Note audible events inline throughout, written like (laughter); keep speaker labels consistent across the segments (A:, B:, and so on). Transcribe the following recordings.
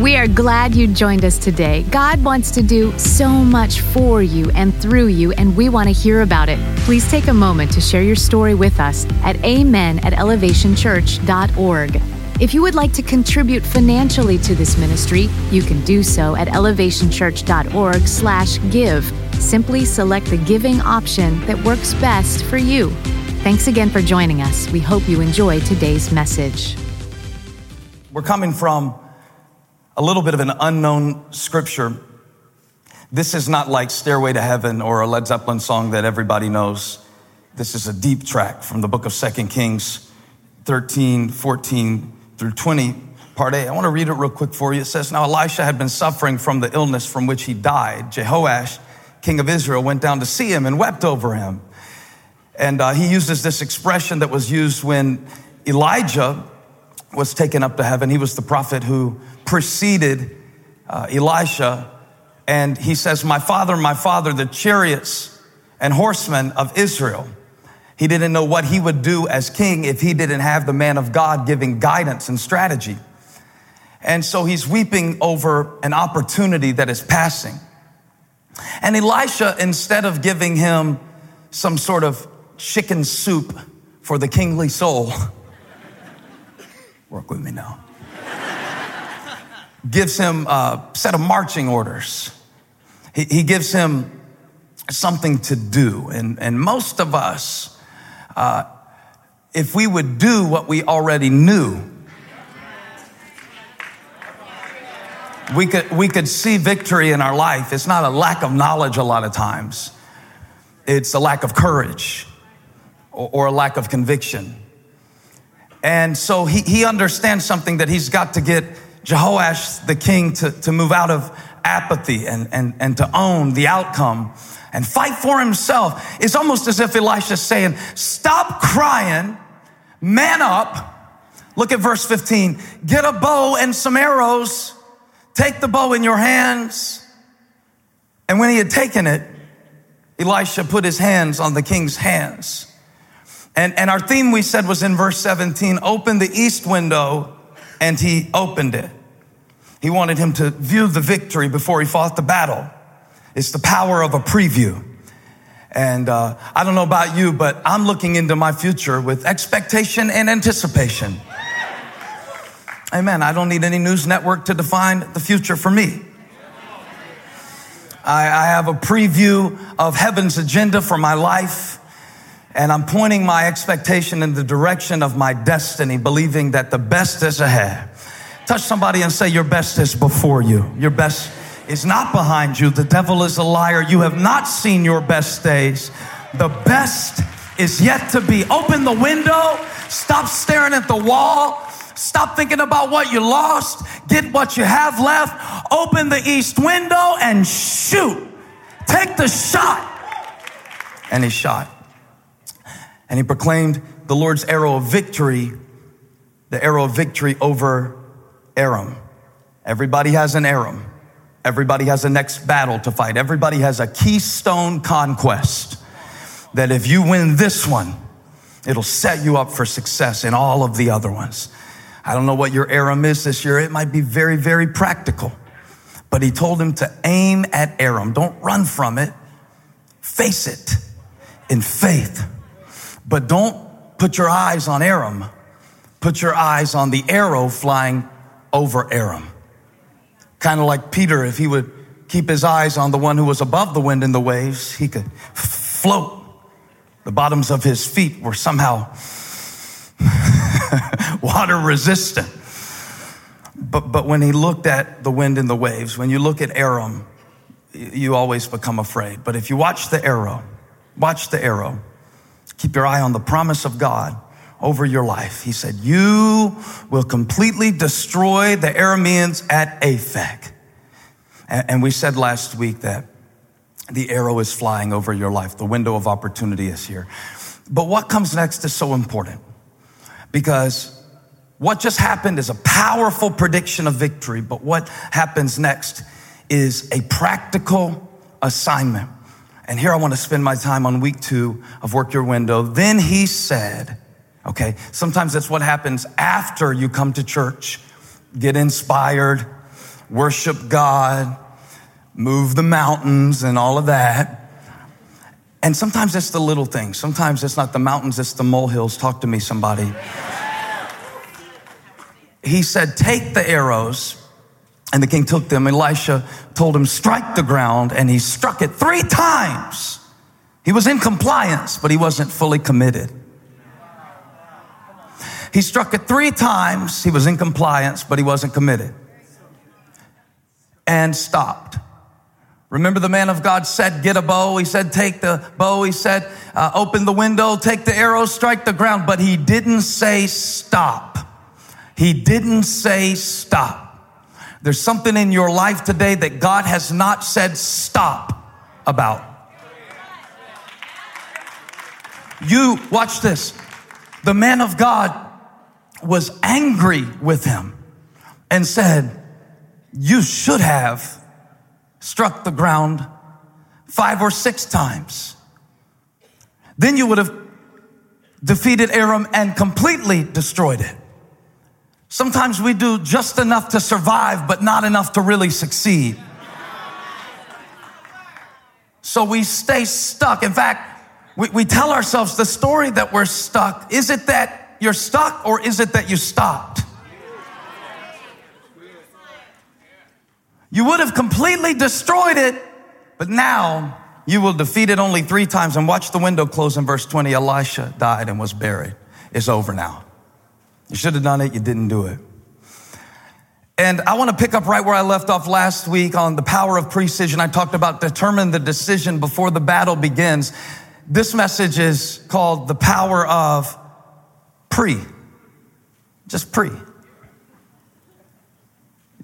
A: We are glad you joined us today. God wants to do so much for you and through you, and we want to hear about it. Please take a moment to share your story with us at amen at elevationchurch.org. If you would like to contribute financially to this ministry, you can do so at elevationchurch.org slash give. Simply select the giving option that works best for you. Thanks again for joining us. We hope you enjoy today's message.
B: We're coming from a little bit of an unknown scripture. This is not like Stairway to Heaven or a Led Zeppelin song that everybody knows. This is a deep track from the book of Second Kings 13, 14 through 20, part A. I want to read it real quick for you. It says, Now Elisha had been suffering from the illness from which he died. Jehoash, king of Israel, went down to see him and wept over him. And uh, he uses this expression that was used when Elijah was taken up to heaven. He was the prophet who preceded uh, Elisha. And he says, My father, my father, the chariots and horsemen of Israel. He didn't know what he would do as king if he didn't have the man of God giving guidance and strategy. And so he's weeping over an opportunity that is passing. And Elisha, instead of giving him some sort of chicken soup for the kingly soul, (laughs) work with me now gives him a set of marching orders. He, he gives him something to do. And, and most of us, uh, if we would do what we already knew, we could, we could see victory in our life. It's not a lack of knowledge a lot of times. It's a lack of courage or, or a lack of conviction. And so he, he understands something that he's got to get Jehoash, the king, to, to move out of apathy and, and, and to own the outcome and fight for himself. It's almost as if Elisha's saying, stop crying, man up. Look at verse 15. Get a bow and some arrows. Take the bow in your hands. And when he had taken it, Elisha put his hands on the king's hands. And, and our theme we said was in verse 17, open the east window and he opened it. He wanted him to view the victory before he fought the battle. It's the power of a preview. And uh, I don't know about you, but I'm looking into my future with expectation and anticipation. Amen. I don't need any news network to define the future for me. I, I have a preview of heaven's agenda for my life. And I'm pointing my expectation in the direction of my destiny, believing that the best is ahead. Touch somebody and say, Your best is before you. Your best is not behind you. The devil is a liar. You have not seen your best days. The best is yet to be. Open the window. Stop staring at the wall. Stop thinking about what you lost. Get what you have left. Open the east window and shoot. Take the shot. And he shot and he proclaimed the Lord's arrow of victory, the arrow of victory over Aram. Everybody has an Aram. Everybody has a next battle to fight. Everybody has a keystone conquest that if you win this one, it'll set you up for success in all of the other ones. I don't know what your Aram is this year. It might be very, very practical. But he told him to aim at Aram. Don't run from it. Face it in faith. But don't put your eyes on Aram. Put your eyes on the arrow flying over Aram. Kind of like Peter, if he would keep his eyes on the one who was above the wind and the waves, he could float. The bottoms of his feet were somehow (laughs) water resistant. But, but when he looked at the wind and the waves, when you look at Aram, you always become afraid. But if you watch the arrow, watch the arrow, Keep your eye on the promise of God over your life. He said, You will completely destroy the Arameans at Aphek. And we said last week that the arrow is flying over your life. The window of opportunity is here. But what comes next is so important because what just happened is a powerful prediction of victory. But what happens next is a practical assignment. And here I want to spend my time on week two of Work Your Window. Then he said, okay, sometimes that's what happens after you come to church, get inspired, worship God, move the mountains, and all of that. And sometimes it's the little things. Sometimes it's not the mountains, it's the molehills. Talk to me, somebody. He said, Take the arrows. And the king took them. Elisha told him, Strike the ground. And he struck it three times. He was in compliance, but he wasn't fully committed. He struck it three times. He was in compliance, but he wasn't committed. And stopped. Remember, the man of God said, Get a bow. He said, Take the bow. He said, uh, Open the window, take the arrow, strike the ground. But he didn't say stop. He didn't say stop. There's something in your life today that God has not said stop about. You, watch this. The man of God was angry with him and said, You should have struck the ground five or six times. Then you would have defeated Aram and completely destroyed it. Sometimes we do just enough to survive, but not enough to really succeed. So we stay stuck. In fact, we, we tell ourselves the story that we're stuck. Is it that you're stuck or is it that you stopped? You would have completely destroyed it, but now you will defeat it only three times. And watch the window close in verse 20. Elisha died and was buried. It's over now. You should have done it, you didn't do it. And I want to pick up right where I left off last week on the power of precision. I talked about determine the decision before the battle begins. This message is called the power of pre. Just pre.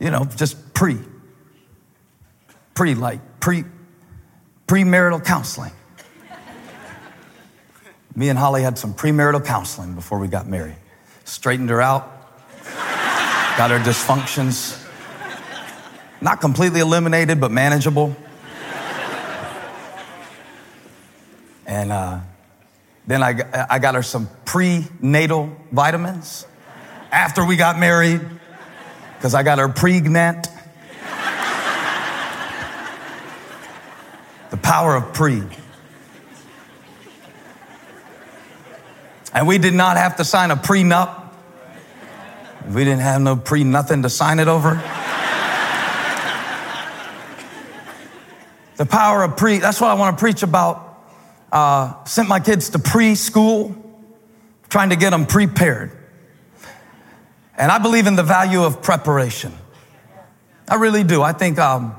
B: You know, just pre pre like pre premarital counseling. Me and Holly had some premarital counseling before we got married. Straightened her out, got her dysfunctions not completely eliminated, but manageable. And uh, then I, I got her some prenatal vitamins after we got married because I got her pregnant. The power of pre. And we did not have to sign a prenup. We didn't have no pre nothing to sign it over. the power of pre, that's what I want to preach about. Uh, sent my kids to preschool, trying to get them prepared. And I believe in the value of preparation. I really do. I think, um,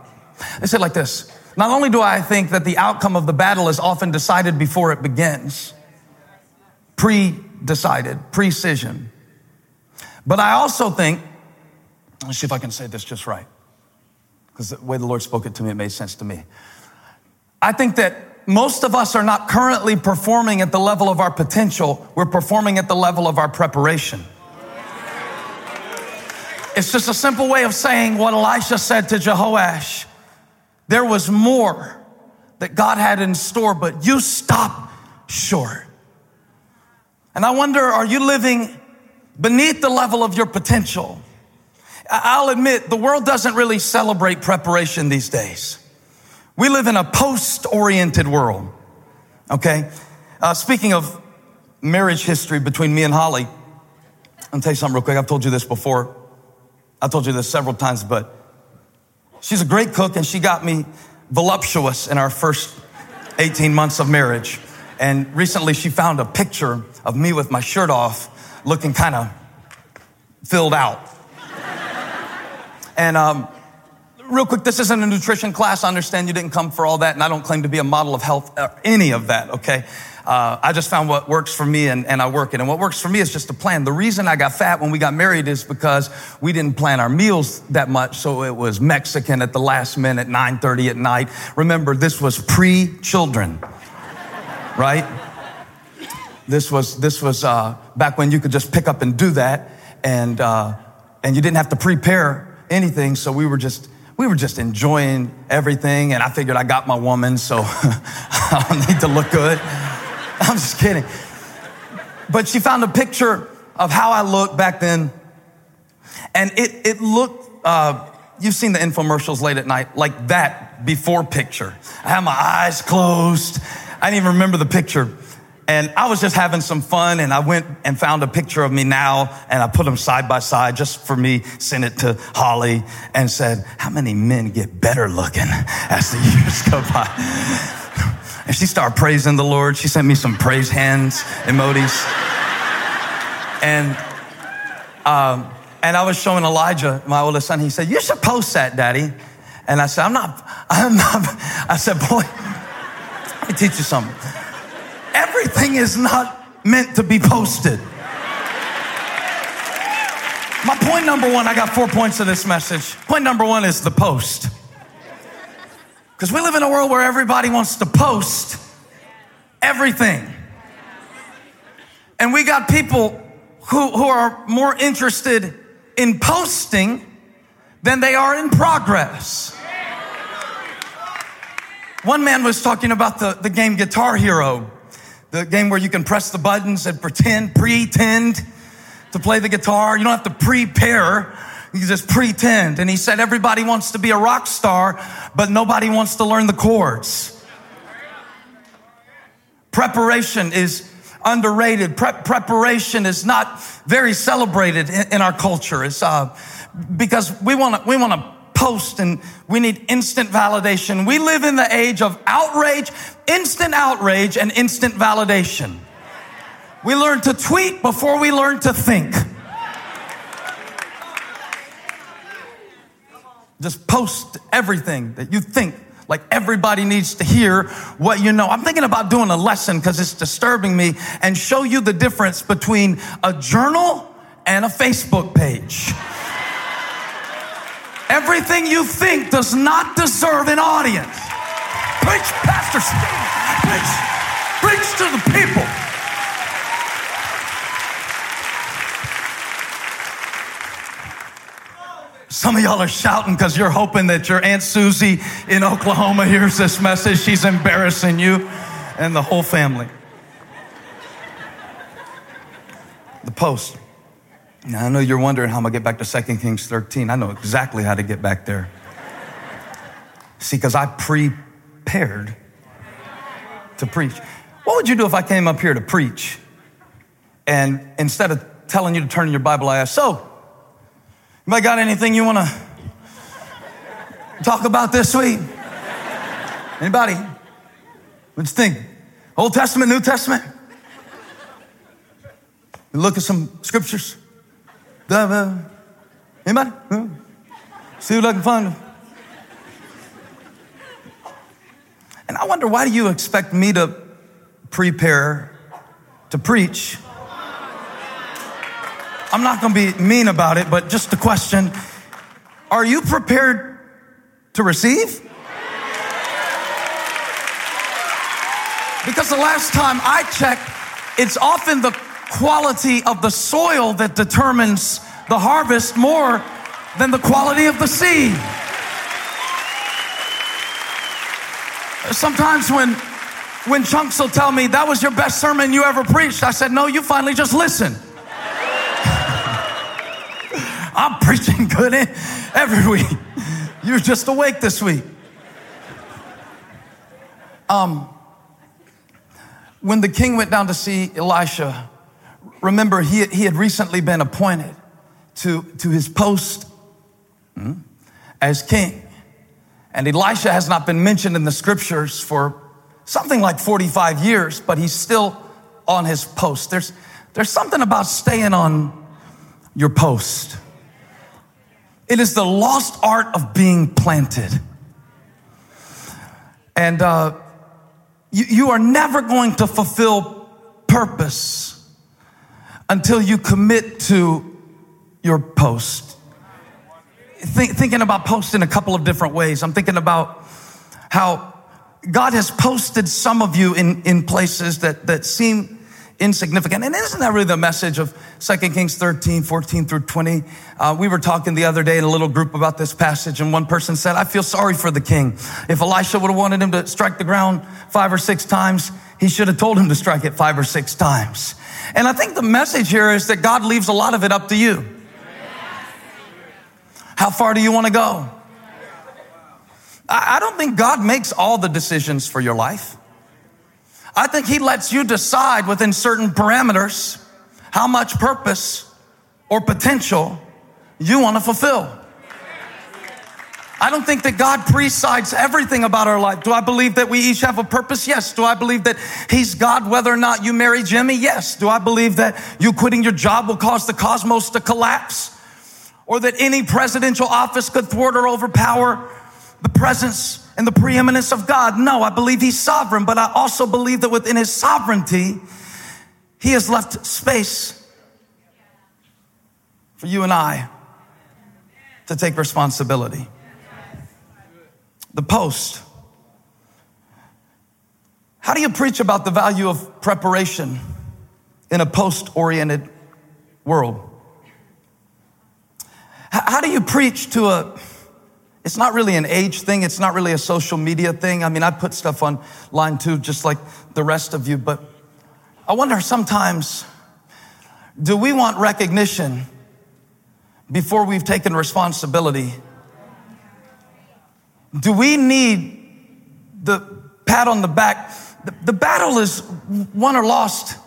B: they said like this not only do I think that the outcome of the battle is often decided before it begins, pre decided, precision, but I also think, let's see if I can say this just right, because the way the Lord spoke it to me, it made sense to me. I think that most of us are not currently performing at the level of our potential, we're performing at the level of our preparation. It's just a simple way of saying what Elisha said to Jehoash. There was more that God had in store, but you stopped short. And I wonder, are you living beneath the level of your potential? I'll admit, the world doesn't really celebrate preparation these days. We live in a post oriented world. Okay? Uh, speaking of marriage history between me and Holly, I'll tell you something real quick. I've told you this before. I've told you this several times, but She's a great cook and she got me voluptuous in our first 18 months of marriage. And recently she found a picture of me with my shirt off looking kind of filled out. and um, real quick, this isn't a nutrition class. I understand you didn't come for all that, and I don't claim to be a model of health or any of that, okay? Uh, I just found what works for me and, and I work it. And what works for me is just a plan. The reason I got fat when we got married is because we didn't plan our meals that much. So it was Mexican at the last minute, 9.30 at night. Remember, this was pre-children, right? This was, this was uh, back when you could just pick up and do that. And, uh, and you didn't have to prepare anything. So we were just, we were just enjoying everything. And I figured I got my woman, so (laughs) I don't need to look good. I'm just kidding. But she found a picture of how I looked back then. And it, it looked, uh, you've seen the infomercials late at night, like that before picture. I had my eyes closed. I didn't even remember the picture. And I was just having some fun and I went and found a picture of me now and I put them side by side just for me, sent it to Holly and said, how many men get better looking as the (laughs) years go by? And she started praising the Lord. She sent me some praise hands emojis. And, um, and I was showing Elijah, my oldest son, he said, you should post that, daddy. And I said, I'm not, I'm not, I said, boy, me teach you something everything is not meant to be posted. My point number one, I got four points of this message. Point number one is the post. Because we live in a world where everybody wants to post everything. And we got people who, who are more interested in posting than they are in progress. One man was talking about the, the game Guitar Hero the game where you can press the buttons and pretend, pretend to play the guitar. You don't have to prepare. You just pretend. And he said everybody wants to be a rock star, but nobody wants to learn the chords. Preparation is underrated. Pre- preparation is not very celebrated in, in our culture. It's uh, because we want to we want to post and we need instant validation. We live in the age of outrage, instant outrage, and instant validation. We learn to tweet before we learn to think. Just post everything that you think like everybody needs to hear what you know. I'm thinking about doing a lesson because it's disturbing me and show you the difference between a journal and a Facebook page. Everything you think does not deserve an audience. Preach, Pastor Steve. Preach. Preach to the people. Some of y'all are shouting because you're hoping that your Aunt Susie in Oklahoma hears this message. She's embarrassing you and the whole family. The post. Now, I know you're wondering how I'm going to get back to 2 Kings 13. I know exactly how to get back there. See, because I prepared to preach. What would you do if I came up here to preach and instead of telling you to turn in your Bible, I asked, So, anybody got anything you want to talk about this week? Anybody? You think? Old Testament, New Testament? look at some scriptures. Anybody? See what I can find. And I wonder why do you expect me to prepare to preach? I'm not going to be mean about it, but just a question. Are you prepared to receive? Because the last time I checked, it's often the quality of the soil that determines the harvest more than the quality of the seed. Sometimes when when chunks will tell me that was your best sermon you ever preached, I said, No, you finally just listen. (laughs) I'm preaching good every week. You're just awake this week. Um, when the king went down to see Elisha, Remember, he, he had recently been appointed to, to his post hmm, as king. And Elisha has not been mentioned in the scriptures for something like 45 years, but he's still on his post. There's, there's something about staying on your post. It is the lost art of being planted. And uh, you, you are never going to fulfill purpose until you commit to your post. Think, thinking about post in a couple of different ways. I'm thinking about how God has posted some of you in, in places that, that seem insignificant. And isn't that really the message of 2 Kings 13, 14 through 20? Uh, we were talking the other day in a little group about this passage, and one person said, I feel sorry for the king. If Elisha would have wanted him to strike the ground five or six times, he should have told him to strike it five or six times. And I think the message here is that God leaves a lot of it up to you. How far do you want to go? I don't think God makes all the decisions for your life. I think He lets you decide within certain parameters how much purpose or potential you want to fulfill. I don't think that God presides everything about our life. Do I believe that we each have a purpose? Yes. Do I believe that He's God whether or not you marry Jimmy? Yes. Do I believe that you quitting your job will cause the cosmos to collapse? Or that any presidential office could thwart or overpower the presence and the preeminence of God? No, I believe He's sovereign, but I also believe that within His sovereignty, He has left space for you and I to take responsibility the post. How do you preach about the value of preparation in a post oriented world? How do you preach to a, it's not really an age thing, it's not really a social media thing. I mean, I put stuff online too, just like the rest of you, but I wonder sometimes, do we want recognition before we've taken responsibility do we need the pat on the back? The, the battle is won or lost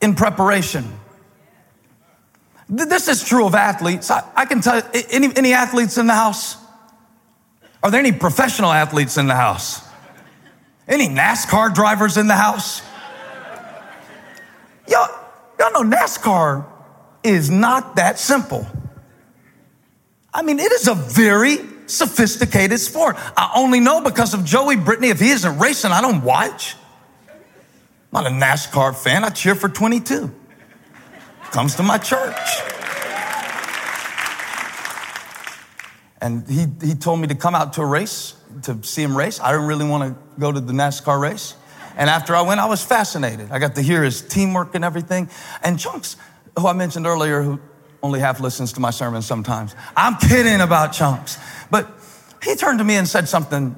B: in preparation. This is true of athletes. I, I can tell you, any, any athletes in the house? Are there any professional athletes in the house? Any NASCAR drivers in the house? Y'all, y'all know NASCAR is not that simple. I mean, it is a very sophisticated sport. I only know because of Joey Brittany. If he isn't racing, I don't watch. I'm not a NASCAR fan. I cheer for 22. Comes to my church. And he, he told me to come out to a race to see him race. I didn't really want to go to the NASCAR race. And after I went, I was fascinated. I got to hear his teamwork and everything. And Chunks, who I mentioned earlier, who only half listens to my sermons sometimes. I'm kidding about Chunks. But he turned to me and said something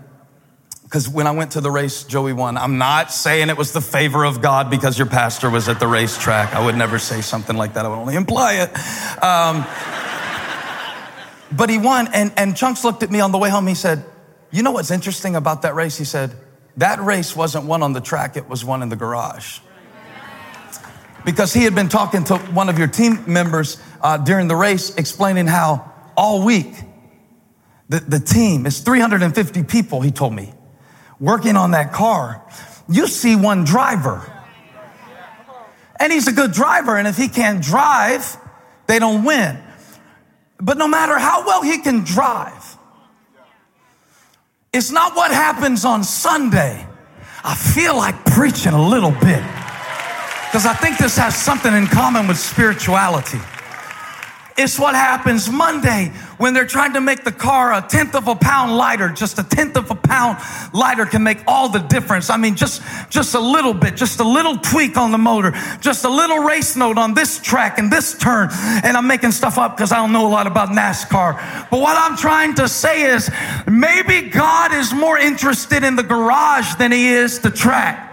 B: because when I went to the race, Joey won. I'm not saying it was the favor of God because your pastor was at the racetrack. I would never say something like that. I would only imply it. Um, but he won, and, and Chunks looked at me on the way home. He said, You know what's interesting about that race? He said, That race wasn't won on the track, it was won in the garage. Because he had been talking to one of your team members uh, during the race, explaining how all week the, the team is 350 people, he told me, working on that car. You see one driver. And he's a good driver. And if he can't drive, they don't win. But no matter how well he can drive, it's not what happens on Sunday. I feel like preaching a little bit because I think this has something in common with spirituality. It's what happens Monday when they're trying to make the car a tenth of a pound lighter. Just a tenth of a pound lighter can make all the difference. I mean, just, just a little bit, just a little tweak on the motor, just a little race note on this track and this turn. And I'm making stuff up because I don't know a lot about NASCAR. But what I'm trying to say is maybe God is more interested in the garage than he is the track.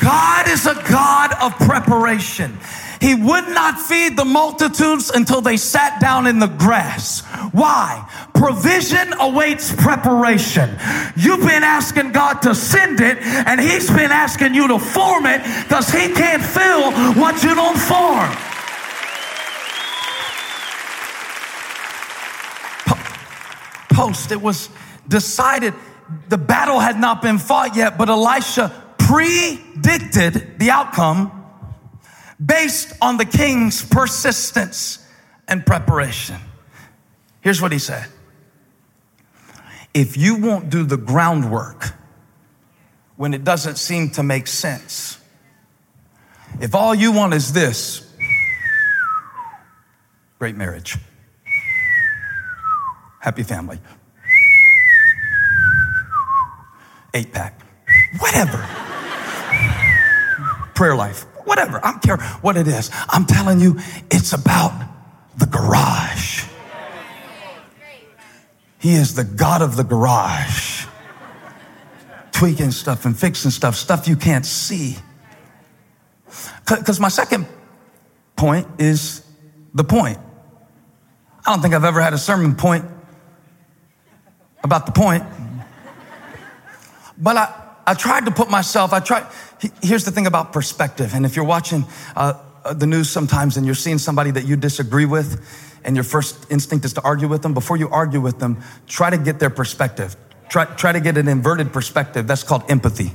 B: God is a God of preparation. He would not feed the multitudes until they sat down in the grass. Why? Provision awaits preparation. You've been asking God to send it, and He's been asking you to form it because He can't fill what you don't form. Post, it was decided the battle had not been fought yet, but Elisha predicted the outcome based on the king's persistence and preparation. Here's what he said. If you won't do the groundwork when it doesn't seem to make sense, if all you want is this, great marriage, happy family, eight pack, whatever, prayer life, whatever. I don't care what it is. I'm telling you, it's about the garage. He is the God of the garage. Tweaking stuff and fixing stuff, stuff you can't see. Because my second point is the point. I don't think I've ever had a sermon point about the point. But I, I tried to put myself, I tried, here's the thing about perspective. And if you're watching uh, uh, the news sometimes and you're seeing somebody that you disagree with, and your first instinct is to argue with them, before you argue with them, try to get their perspective. Try, try to get an inverted perspective. That's called empathy.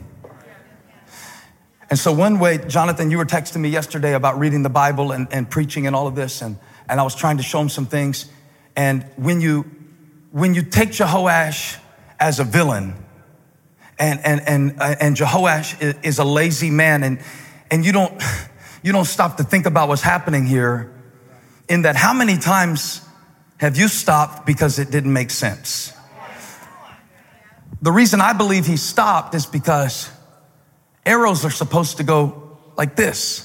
B: And so, one way, Jonathan, you were texting me yesterday about reading the Bible and, and preaching and all of this, and, and I was trying to show him some things. And when you, when you take Jehoash as a villain, and, and, and, uh, and Jehoash is a lazy man, and, and you, don't, (sighs) you don't stop to think about what's happening here, in that how many times have you stopped because it didn't make sense? The reason I believe he stopped is because arrows are supposed to go like this.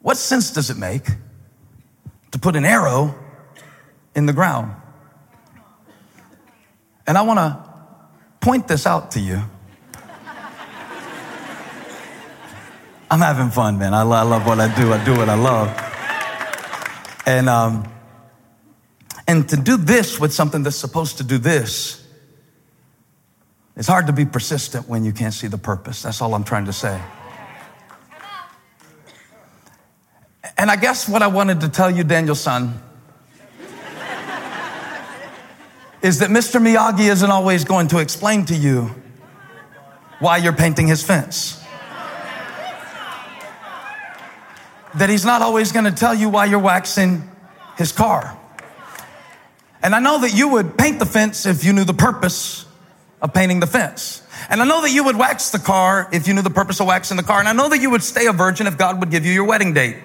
B: What sense does it make to put an arrow in the ground? And I want to point this out to you. I'm having fun, man. I love, what I do. I do what I love. And, um, and to do this with something that's supposed to do this, it's hard to be persistent when you can't see the purpose. That's all I'm trying to say. And I guess what I wanted to tell you, Daniel-san, is that Mr. Miyagi isn't always going to explain to you why you're painting his fence. That he's not always going to tell you why you're waxing his car. And I know that you would paint the fence if you knew the purpose of painting the fence. And I know that you would wax the car if you knew the purpose of waxing the car. And I know that you would stay a virgin if God would give you your wedding date.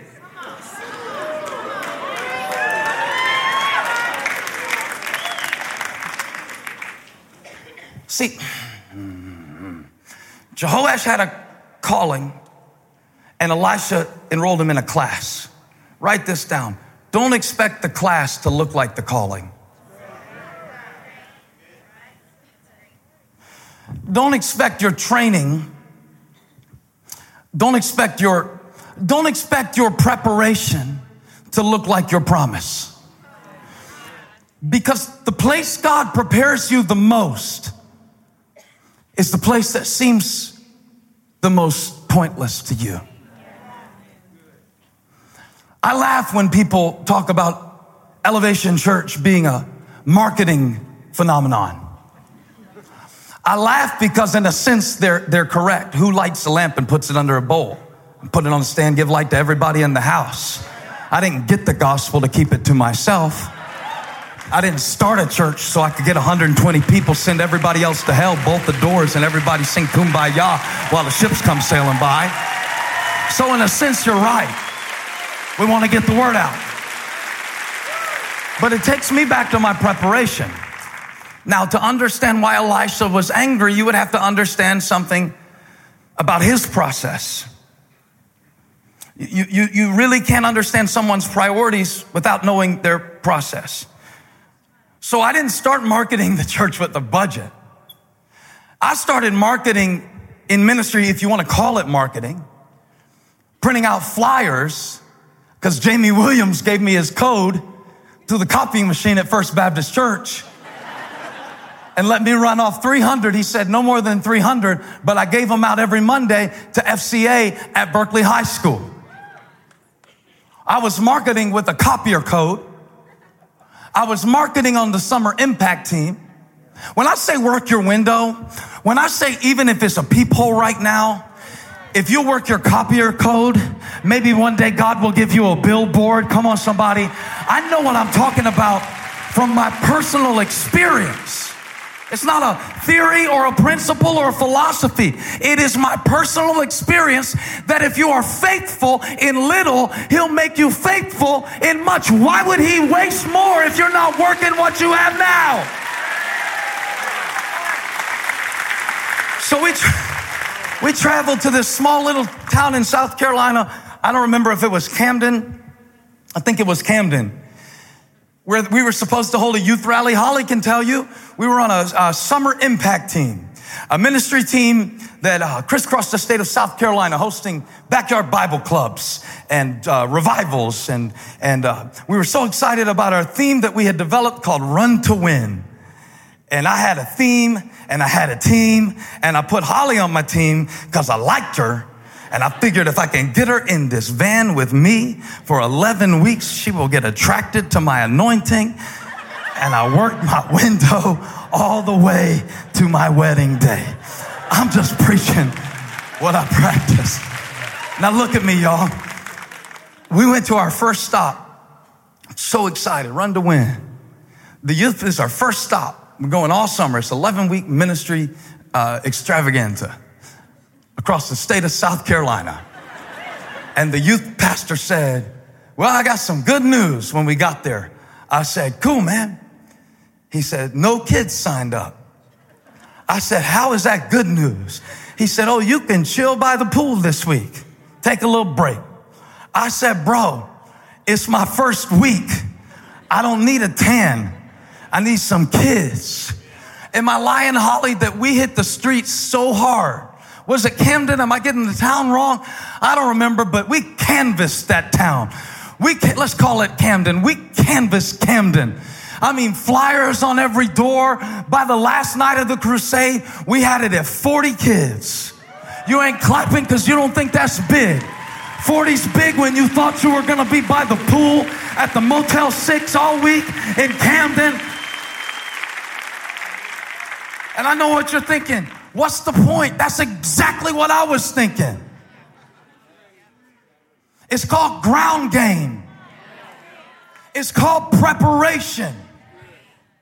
B: See, Jehoash had a calling, and Elisha enrolled him in a class. Write this down. Don't expect the class to look like the calling. Don't expect your training. Don't expect your don't expect your preparation to look like your promise. Because the place God prepares you the most is the place that seems the most pointless to you. I laugh when people talk about Elevation Church being a marketing phenomenon. I laugh because, in a sense, they're, they're correct. Who lights a lamp and puts it under a bowl? Put it on a stand, give light to everybody in the house. I didn't get the gospel to keep it to myself. I didn't start a church so I could get 120 people, send everybody else to hell, bolt the doors, and everybody sing kumbaya while the ships come sailing by. So, in a sense, you're right. We want to get the word out. But it takes me back to my preparation. Now, to understand why Elisha was angry, you would have to understand something about his process. You, you, you really can't understand someone's priorities without knowing their process. So I didn't start marketing the church with a budget. I started marketing in ministry, if you want to call it marketing, printing out flyers, because Jamie Williams gave me his code to the copying machine at First Baptist Church and let me run off 300. He said no more than 300, but I gave them out every Monday to FCA at Berkeley High School. I was marketing with a copier code I was marketing on the summer impact team. When I say work your window, when I say even if it's a peephole right now, if you work your copier code, maybe one day God will give you a billboard. Come on, somebody. I know what I'm talking about from my personal experience. It's not a theory or a principle or a philosophy. It is my personal experience that if you are faithful in little, He'll make you faithful in much. Why would He waste more if you're not working what you have now? So we, tra- we traveled to this small little town in South Carolina. I don't remember if it was Camden. I think it was Camden where we were supposed to hold a youth rally. Holly can tell you, we were on a, a summer impact team. A ministry team that uh, crisscrossed the state of South Carolina, hosting backyard Bible clubs and uh, revivals, and and uh, we were so excited about our theme that we had developed called "Run to Win." And I had a theme, and I had a team, and I put Holly on my team because I liked her, and I figured if I can get her in this van with me for 11 weeks, she will get attracted to my anointing. And I worked my (laughs) window all the way to my wedding day. I'm just preaching what I practice. Now look at me, y'all. We went to our first stop. So excited, run to win. The youth is our first stop. We're going all summer. It's 11 week ministry uh, extravaganza across the state of South Carolina. And the youth pastor said, Well, I got some good news when we got there. I said, Cool, man. He said, No kids signed up. I said, How is that good news? He said, Oh, you can chill by the pool this week. Take a little break. I said, Bro, it's my first week. I don't need a tan. I need some kids. Am I lying, Holly, that we hit the streets so hard? Was it Camden? Am I getting the town wrong? I don't remember, but we canvassed that town. We let's call it Camden. We canvassed Camden. I mean, flyers on every door. By the last night of the crusade, we had it at 40 kids. You ain't clapping because you don't think that's big. 40's big when you thought you were going to be by the pool at the Motel 6 all week in Camden. And I know what you're thinking. What's the point? That's exactly what I was thinking. It's called ground game. It's called preparation.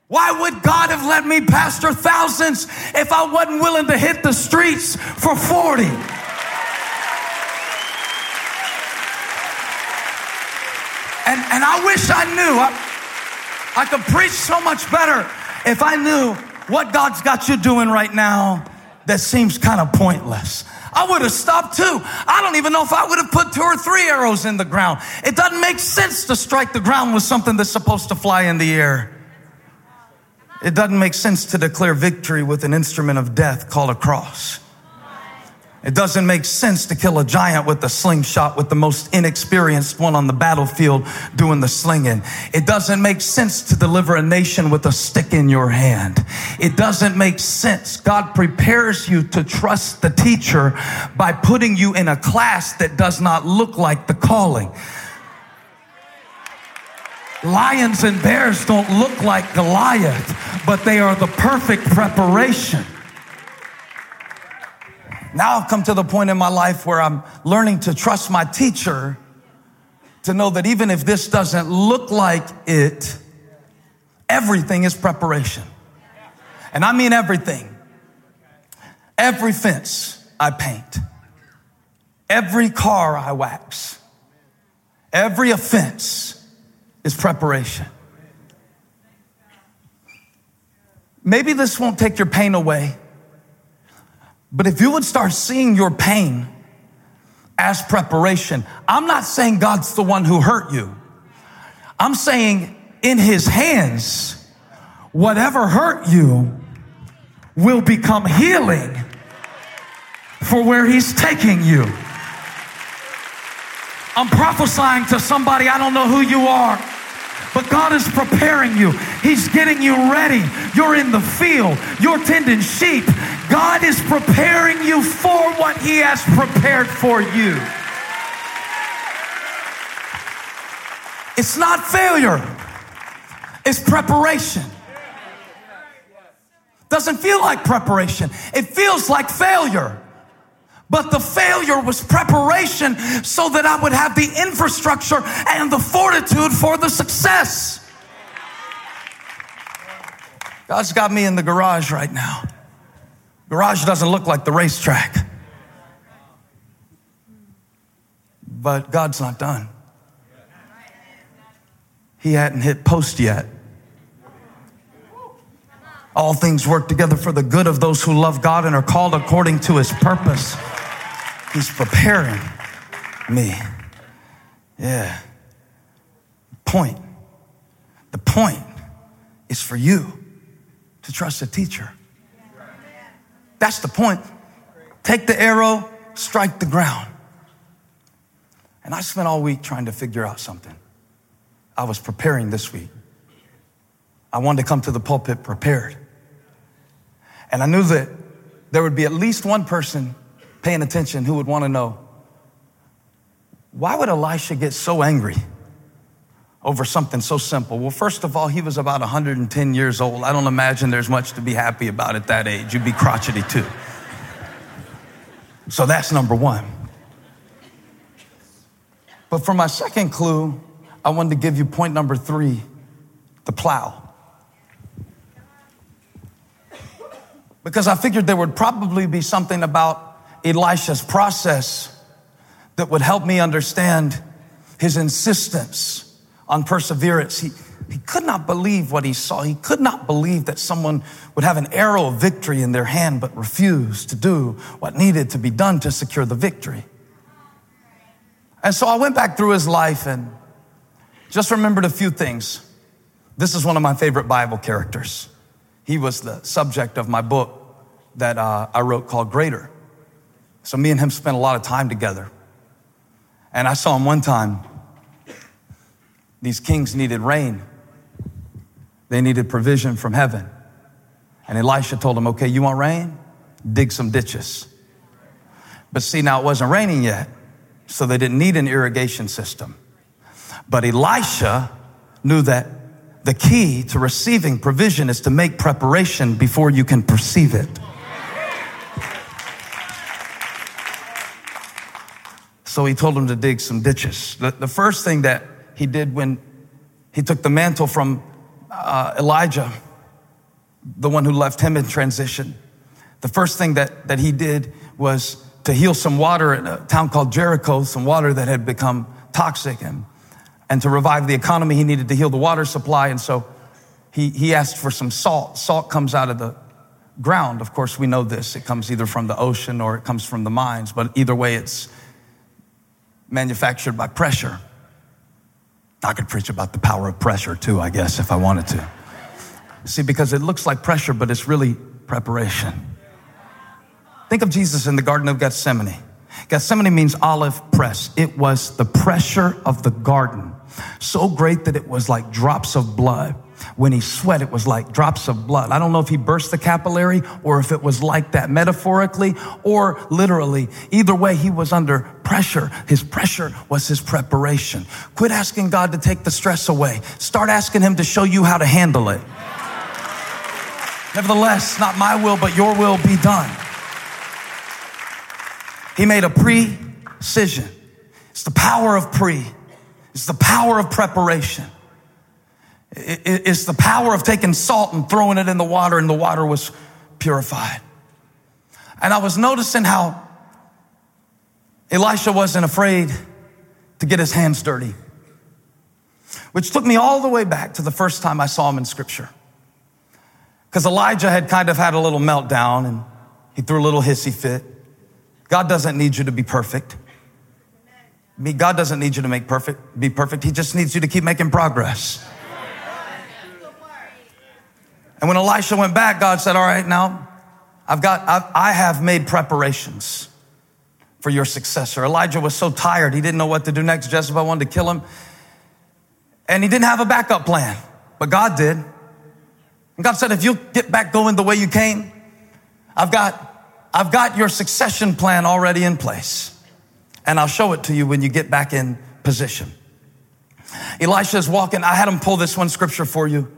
B: Why would God have let me pastor thousands if I wasn't willing to hit the streets for 40? And, and I wish I knew. I, I could preach so much better if I knew what God's got you doing right now that seems kind of pointless. I would have stopped too. I don't even know if I would have put two or three arrows in the ground. It doesn't make sense to strike the ground with something that's supposed to fly in the air. It doesn't make sense to declare victory with an instrument of death called a cross. It doesn't make sense to kill a giant with a slingshot with the most inexperienced one on the battlefield doing the slinging. It doesn't make sense to deliver a nation with a stick in your hand. It doesn't make sense. God prepares you to trust the teacher by putting you in a class that does not look like the calling. Lions and bears don't look like Goliath, but they are the perfect preparation. Now I've come to the point in my life where I'm learning to trust my teacher to know that even if this doesn't look like it, everything is preparation. And I mean everything. Every fence I paint, every car I wax, every offense is preparation. Maybe this won't take your pain away, but if you would start seeing your pain as preparation, I'm not saying God's the one who hurt you. I'm saying in his hands, whatever hurt you will become healing for where he's taking you. I'm prophesying to somebody, I don't know who you are. But God is preparing you. He's getting you ready. You're in the field. You're tending sheep. God is preparing you for what He has prepared for you. It's not failure, it's preparation. Doesn't feel like preparation, it feels like failure. But the failure was preparation so that I would have the infrastructure and the fortitude for the success. God's got me in the garage right now. Garage doesn't look like the racetrack. But God's not done. He hadn't hit post yet. All things work together for the good of those who love God and are called according to his purpose. He's preparing me. Yeah. Point. The point is for you to trust a teacher. That's the point. Take the arrow, strike the ground. And I spent all week trying to figure out something. I was preparing this week. I wanted to come to the pulpit prepared. And I knew that there would be at least one person paying attention who would want to know why would Elisha get so angry over something so simple? Well, first of all, he was about 110 years old. I don't imagine there's much to be happy about at that age. You'd be crotchety too. So that's number one. But for my second clue, I wanted to give you point number three the plow. Because I figured there would probably be something about Elisha's process that would help me understand his insistence on perseverance. He, he could not believe what he saw. He could not believe that someone would have an arrow of victory in their hand but refuse to do what needed to be done to secure the victory. And so I went back through his life and just remembered a few things. This is one of my favorite Bible characters. He was the subject of my book that uh, I wrote called Greater. So me and him spent a lot of time together. And I saw him one time. These kings needed rain, they needed provision from heaven. And Elisha told him, Okay, you want rain? Dig some ditches. But see, now it wasn't raining yet, so they didn't need an irrigation system. But Elisha knew that the key to receiving provision is to make preparation before you can perceive it. So he told him to dig some ditches. The, the first thing that he did when he took the mantle from uh, Elijah, the one who left him in transition, the first thing that, that he did was to heal some water in a town called Jericho, some water that had become toxic. And, and to revive the economy, he needed to heal the water supply. And so he, he asked for some salt. Salt comes out of the ground. Of course, we know this. It comes either from the ocean or it comes from the mines, but either way, it's manufactured by pressure. I could preach about the power of pressure too, I guess, if I wanted to. See, because it looks like pressure, but it's really preparation. Think of Jesus in the Garden of Gethsemane. Gethsemane means olive press. It was the pressure of the garden so great that it was like drops of blood. When he sweat, it was like drops of blood. I don't know if he burst the capillary or if it was like that metaphorically or literally. Either way, he was under pressure. His pressure was his preparation. Quit asking God to take the stress away. Start asking him to show you how to handle it. Nevertheless, not my will, but your will be done. He made a precision. It's the power of pre. It's the power of preparation. It's the power of taking salt and throwing it in the water, and the water was purified. And I was noticing how Elisha wasn't afraid to get his hands dirty, which took me all the way back to the first time I saw him in scripture. Because Elijah had kind of had a little meltdown and he threw a little hissy fit. God doesn't need you to be perfect. Me, God doesn't need you to make perfect, be perfect. He just needs you to keep making progress. And when Elisha went back, God said, All right, now I've got, I've, I have made preparations for your successor. Elijah was so tired, he didn't know what to do next. Jezebel wanted to kill him. And he didn't have a backup plan, but God did. And God said, If you get back going the way you came, I've got, I've got your succession plan already in place. And I'll show it to you when you get back in position. Elisha is walking. I had him pull this one scripture for you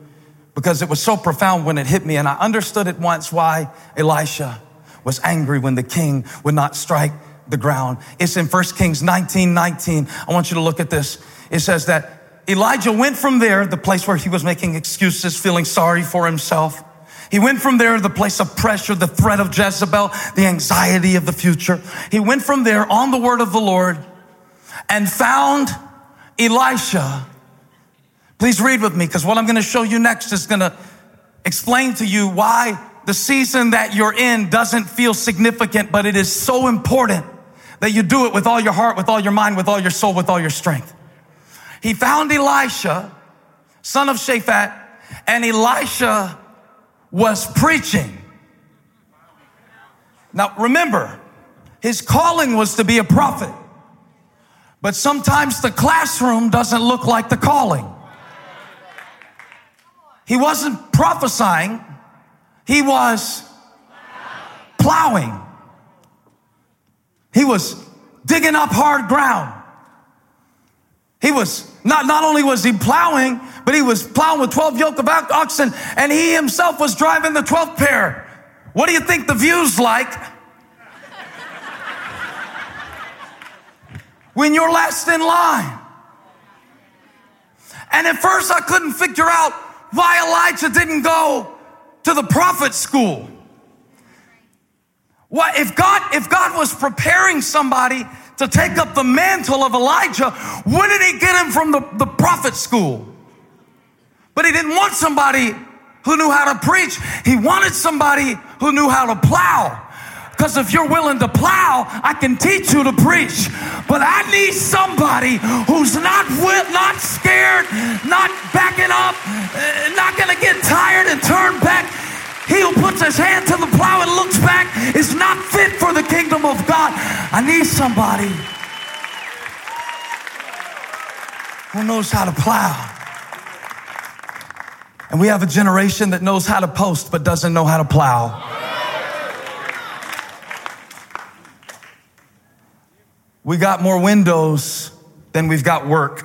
B: because it was so profound when it hit me. And I understood at once why Elisha was angry when the king would not strike the ground. It's in 1 Kings 19, 19. I want you to look at this. It says that Elijah went from there, the place where he was making excuses, feeling sorry for himself. He went from there the place of pressure, the threat of Jezebel, the anxiety of the future. He went from there on the word of the Lord and found Elisha Please read with me because what I'm going to show you next is going to explain to you why the season that you're in doesn't feel significant, but it is so important that you do it with all your heart, with all your mind, with all your soul, with all your strength. He found Elisha, son of Shaphat, and Elisha was preaching. Now remember, his calling was to be a prophet. But sometimes the classroom doesn't look like the calling. He wasn't prophesying, he was plowing. He was digging up hard ground. He was not, not only was he plowing, but he was plowing with 12 yoke of oxen and he himself was driving the 12th pair. What do you think the view's like? when you're last in line. And at first I couldn't figure out why Elijah didn't go to the prophet school. What if God if God was preparing somebody to take up the mantle of Elijah, wouldn't he get him from the, the prophet school? But he didn't want somebody who knew how to preach. He wanted somebody who knew how to plow. Because if you're willing to plow, I can teach you to preach. But I need somebody who's not not scared, not backing up, uh, not going to get tired and turn back. He who puts his hand to the plow and looks back is not fit for the kingdom of God. I need somebody who knows how to plow. And we have a generation that knows how to post but doesn't know how to plow. We got more windows than we've got work.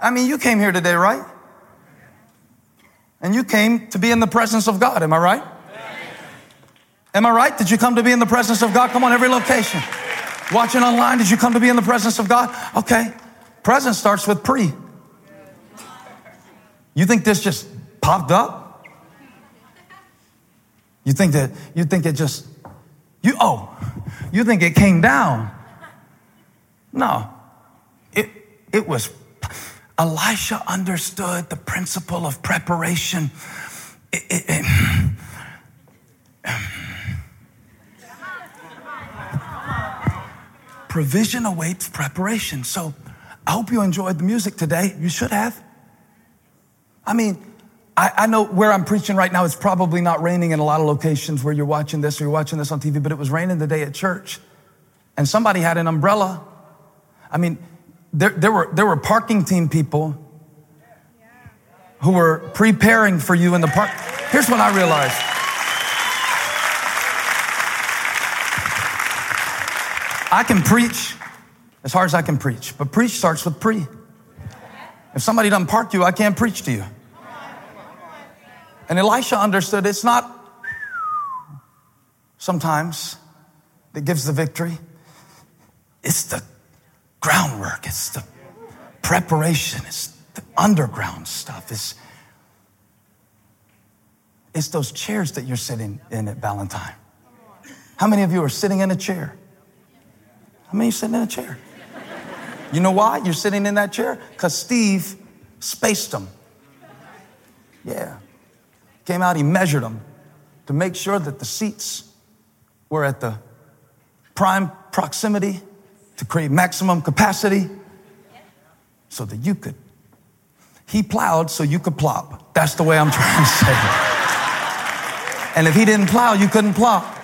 B: I mean, you came here today, right? And you came to be in the presence of God, am I right? Am I right? Did you come to be in the presence of God? Come on, every location. Watching online, did you come to be in the presence of God? Okay. Presence starts with pre. You think this just popped up? You think that, you think it just, you, oh, you think it came down. No, it, it was, Elisha understood the principle of preparation. It, it, it, provision awaits preparation. So I hope you enjoyed the music today. You should have. I mean, I, I, know where I'm preaching right now, it's probably not raining in a lot of locations where you're watching this or you're watching this on TV, but it was raining the day at church. And somebody had an umbrella. I mean, there, there, were, there were parking team people who were preparing for you in the park. Here's what I realized. I can preach as hard as I can preach, but preach starts with pre. If somebody doesn't park you, I can't preach to you. And Elisha understood it's not sometimes that gives the victory, it's the groundwork, it's the preparation, it's the underground stuff. It's, it's those chairs that you're sitting in at Ballantyne. How many of you are sitting in a chair? How many are sitting in a chair? You know why you're sitting in that chair? Because Steve spaced them. Yeah. Came out, he measured them to make sure that the seats were at the prime proximity to create maximum capacity so that you could. He plowed so you could plop. That's the way I'm (laughs) trying to say it. And if he didn't plow, you couldn't plop.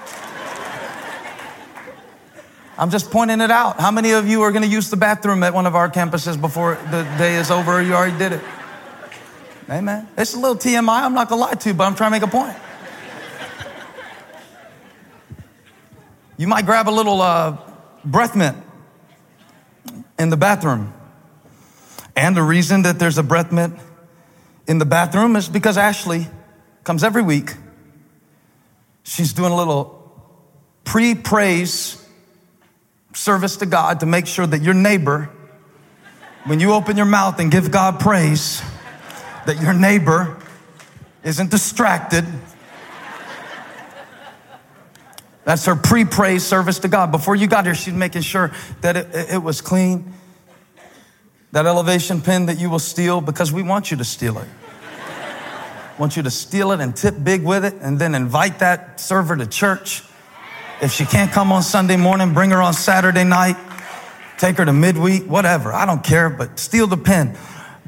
B: I'm just pointing it out. How many of you are going to use the bathroom at one of our campuses before the day is over? You already did it. Amen. It's a little TMI, I'm not gonna lie to you, but I'm trying to make a point. You might grab a little uh, breath mint in the bathroom. And the reason that there's a breath mint in the bathroom is because Ashley comes every week. She's doing a little pre praise service to God to make sure that your neighbor, when you open your mouth and give God praise, that your neighbor isn't distracted. That's her pre praise service to God. Before you got here, she's making sure that it, it, was clean. That elevation pin that you will steal because we want you to steal it. want you to steal it and tip big with it and then invite that server to church. If she can't come on Sunday morning, bring her on Saturday night. Take her to midweek, whatever. I don't care, but steal the pin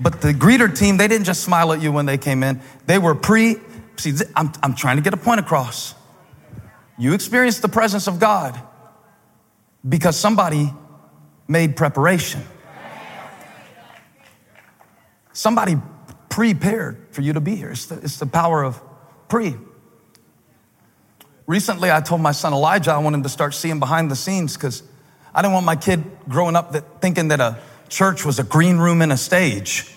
B: But the greeter team, they didn't just smile at you when they came in. They were pre, see, I'm, I'm trying to get a point across. You experienced the presence of God because somebody made preparation. Somebody prepared for you to be here. It's the, it's the power of pre. Recently, I told my son Elijah I wanted to start seeing behind the scenes because I didn't want my kid growing up that, thinking that a church was a green room and a stage.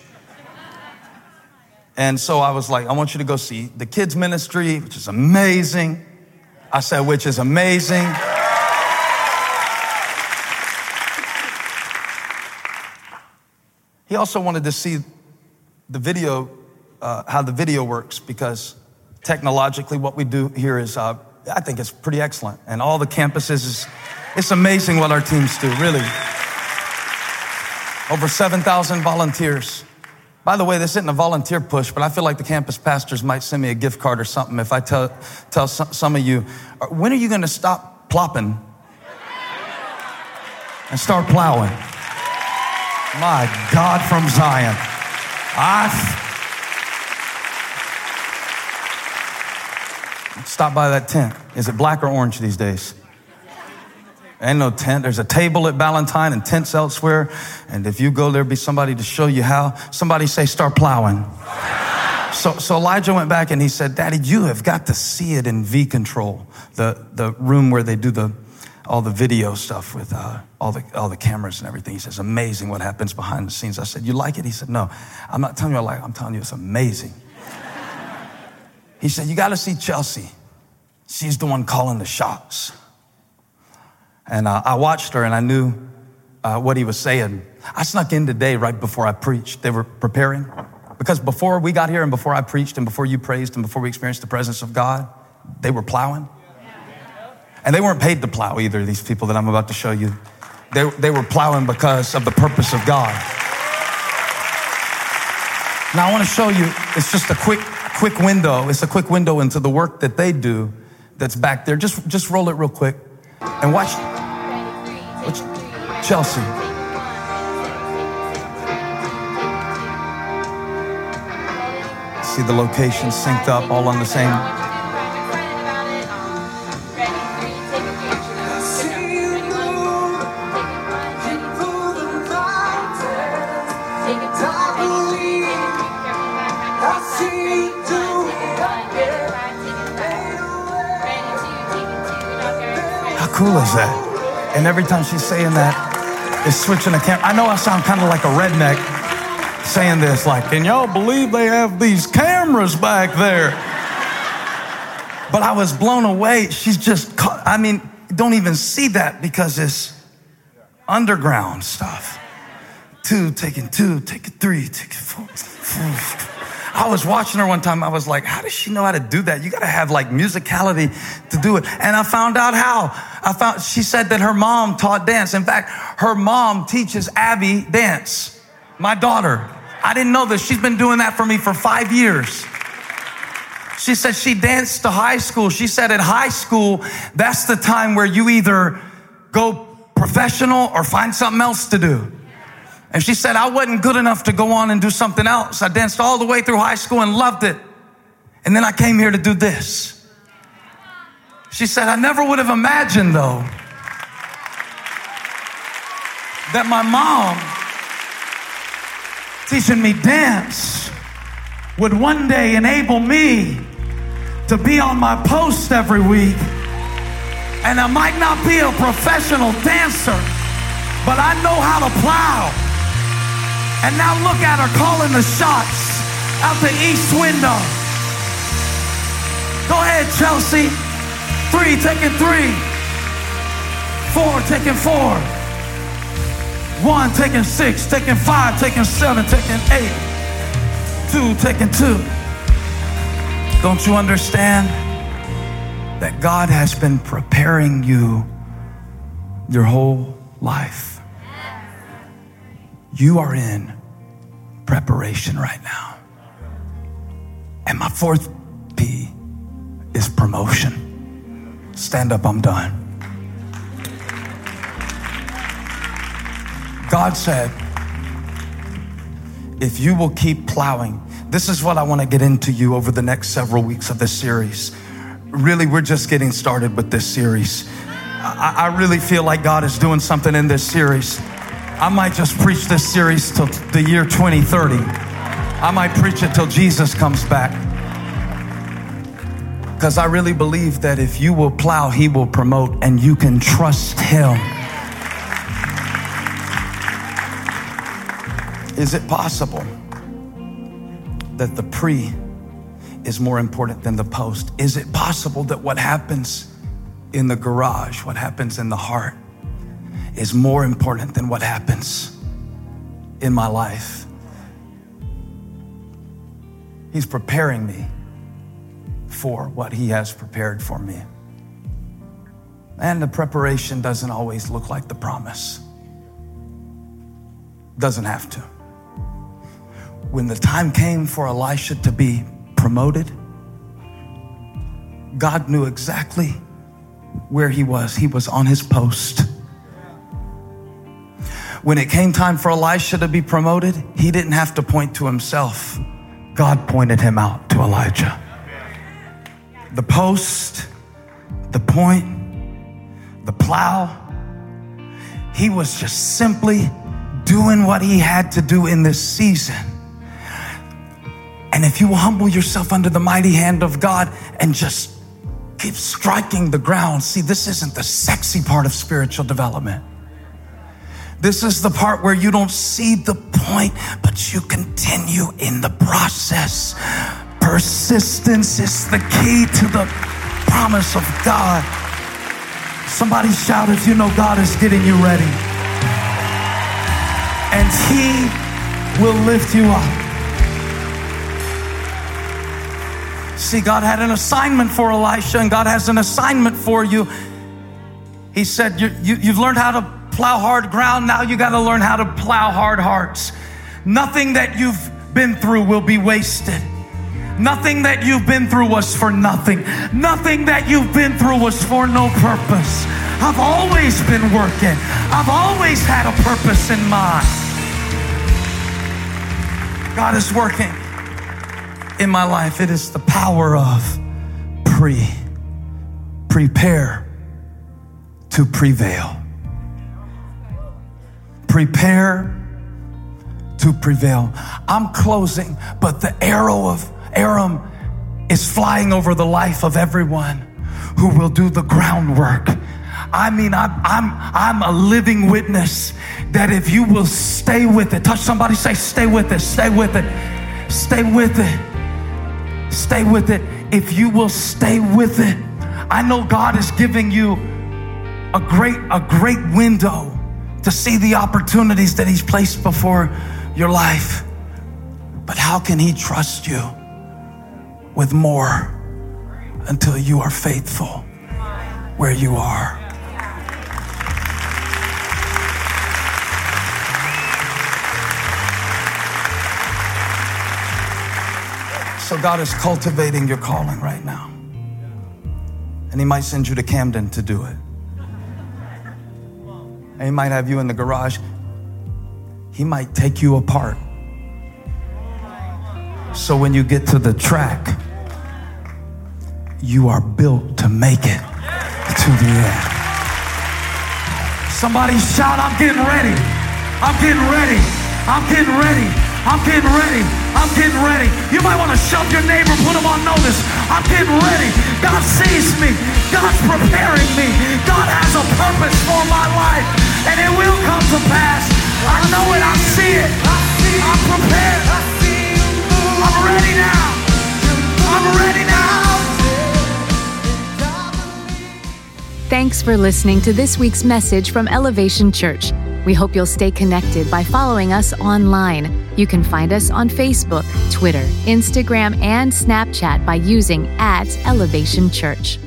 B: And so I was like, I want you to go see the kids' ministry, which is amazing. I said, which is amazing. He also wanted to see the video, uh, how the video works, because technologically, what we do here is, uh, I think it's pretty excellent. And all the campuses is, it's amazing what our teams do, really. Over 7,000 volunteers. By the way, this isn't a volunteer push, but I feel like the campus pastors might send me a gift card or something if I tell, tell some of you, uh, when are you going to stop plopping and start plowing? My God from Zion. I stop by that tent. Is it black or orange these days? Ain't no tent. There's a table at Ballantyne and tents elsewhere. And if you go, there'll be somebody to show you how. Somebody say, start plowing. So, so Elijah went back and he said, Daddy, you have got to see it in V control, the, the room where they do the, all the video stuff with uh, all, the, all the cameras and everything. He says, amazing what happens behind the scenes. I said, you like it? He said, no, I'm not telling you I like it. I'm telling you it's amazing. he said, you got to see Chelsea. She's the one calling the shots. And uh, I watched her and I knew uh, what he was saying. I snuck in today right before I preached. They were preparing. Because before we got here and before I preached and before you praised and before we experienced the presence of God, they were plowing. And they weren't paid to plow either, these people that I'm about to show you. They, they were plowing because of the purpose of God. Now I want to show you, it's just a quick, quick window. It's a quick window into the work that they do that's back there. Just, just roll it real quick and watch, watch Chelsea. See the location synced up all on the same How cool is that? And every time she's saying that, it's switching the camera. I know I sound kind of like a redneck saying this, like, can y'all believe they have these cameras back there? But I was blown away. She's just, I mean, don't even see that because it's underground stuff. Two, taking two, taking three, taking four. I was watching her one time. I was like, how does she know how to do that? You got to have like musicality to do it. And I found out how. I found, she said that her mom taught dance. In fact, her mom teaches Abby dance, my daughter. I didn't know this. She's been doing that for me for five years. She said she danced to high school. She said at high school, that's the time where you either go professional or find something else to do. And she said, I wasn't good enough to go on and do something else. I danced all the way through high school and loved it. And then I came here to do this. She said, I never would have imagined, though, that my mom teaching me dance would one day enable me to be on my post every week. And I might not be a professional dancer, but I know how to plow. And now look at her calling the shots out the east window. Go ahead, Chelsea. Three, taking three. Four, taking four. One, taking six, taking five, taking seven, taking eight. Two, taking two. Don't you understand that God has been preparing you your whole life? You are in preparation right now. And my fourth P is promotion. Stand up, I'm done. God said, if you will keep plowing, this is what I want to get into you over the next several weeks of this series. Really, we're just getting started with this series. I, I really feel like God is doing something in this series. I might just preach this series till the year 2030. I might preach it till Jesus comes back. Because I really believe that if you will plow, He will promote, and you can trust Him. Is it possible that the pre is more important than the post? Is it possible that what happens in the garage, what happens in the heart, is more important than what happens in my life? He's preparing me for what He has prepared for me. And the preparation doesn't always look like the promise. Doesn't have to. When the time came for Elisha to be promoted, God knew exactly where he was. He was on his post. When it came time for Elisha to be promoted, he didn't have to point to himself. God pointed him out to Elijah. The post, the point, the plow, he was just simply doing what he had to do in this season. And if you humble yourself under the mighty hand of God and just keep striking the ground, see, this isn't the sexy part of spiritual development. This is the part where you don't see the point, but you continue in the process. Persistence is the key to the promise of God. Somebody shout if you know God is getting you ready. And He will lift you up. See, God had an assignment for Elisha, and God has an assignment for you. He said, you, you, You've learned how to plow hard ground, now you got to learn how to plow hard hearts. Nothing that you've been through will be wasted. Nothing that you've been through was for nothing. Nothing that you've been through was for no purpose. I've always been working, I've always had a purpose in mind. God is working in my life. It is the power of pre, prepare to prevail. Prepare to prevail. I'm closing, but the arrow of Aram is flying over the life of everyone who will do the groundwork. I mean, I'm, I'm, I'm a living witness that if you will stay with it, touch somebody, say, stay with it, stay with it, stay with it, stay with it. If you will stay with it, I know God is giving you a great, a great window to see the opportunities that He's placed before your life. But how can He trust you with more until you are faithful where you are? So God is cultivating your calling right now. And He might send you to Camden to do it. And He might have you in the garage. He might take you apart. So when you get to the track, you are built to make it to the end. Somebody shout, I'm getting ready. I'm getting ready. I'm getting ready. I'm getting ready. I'm getting ready. You might want to shove your neighbor, put him on notice. I'm getting ready. God sees me. God's preparing me. God has a purpose for my life, and it will come to pass. I know it. I see it. I'm prepared. I'm ready now. I'm ready now.
A: Thanks for listening to this week's message from Elevation Church. We hope you'll stay connected by following us online. You can find us on Facebook, Twitter, Instagram, and Snapchat by using at Elevation Church.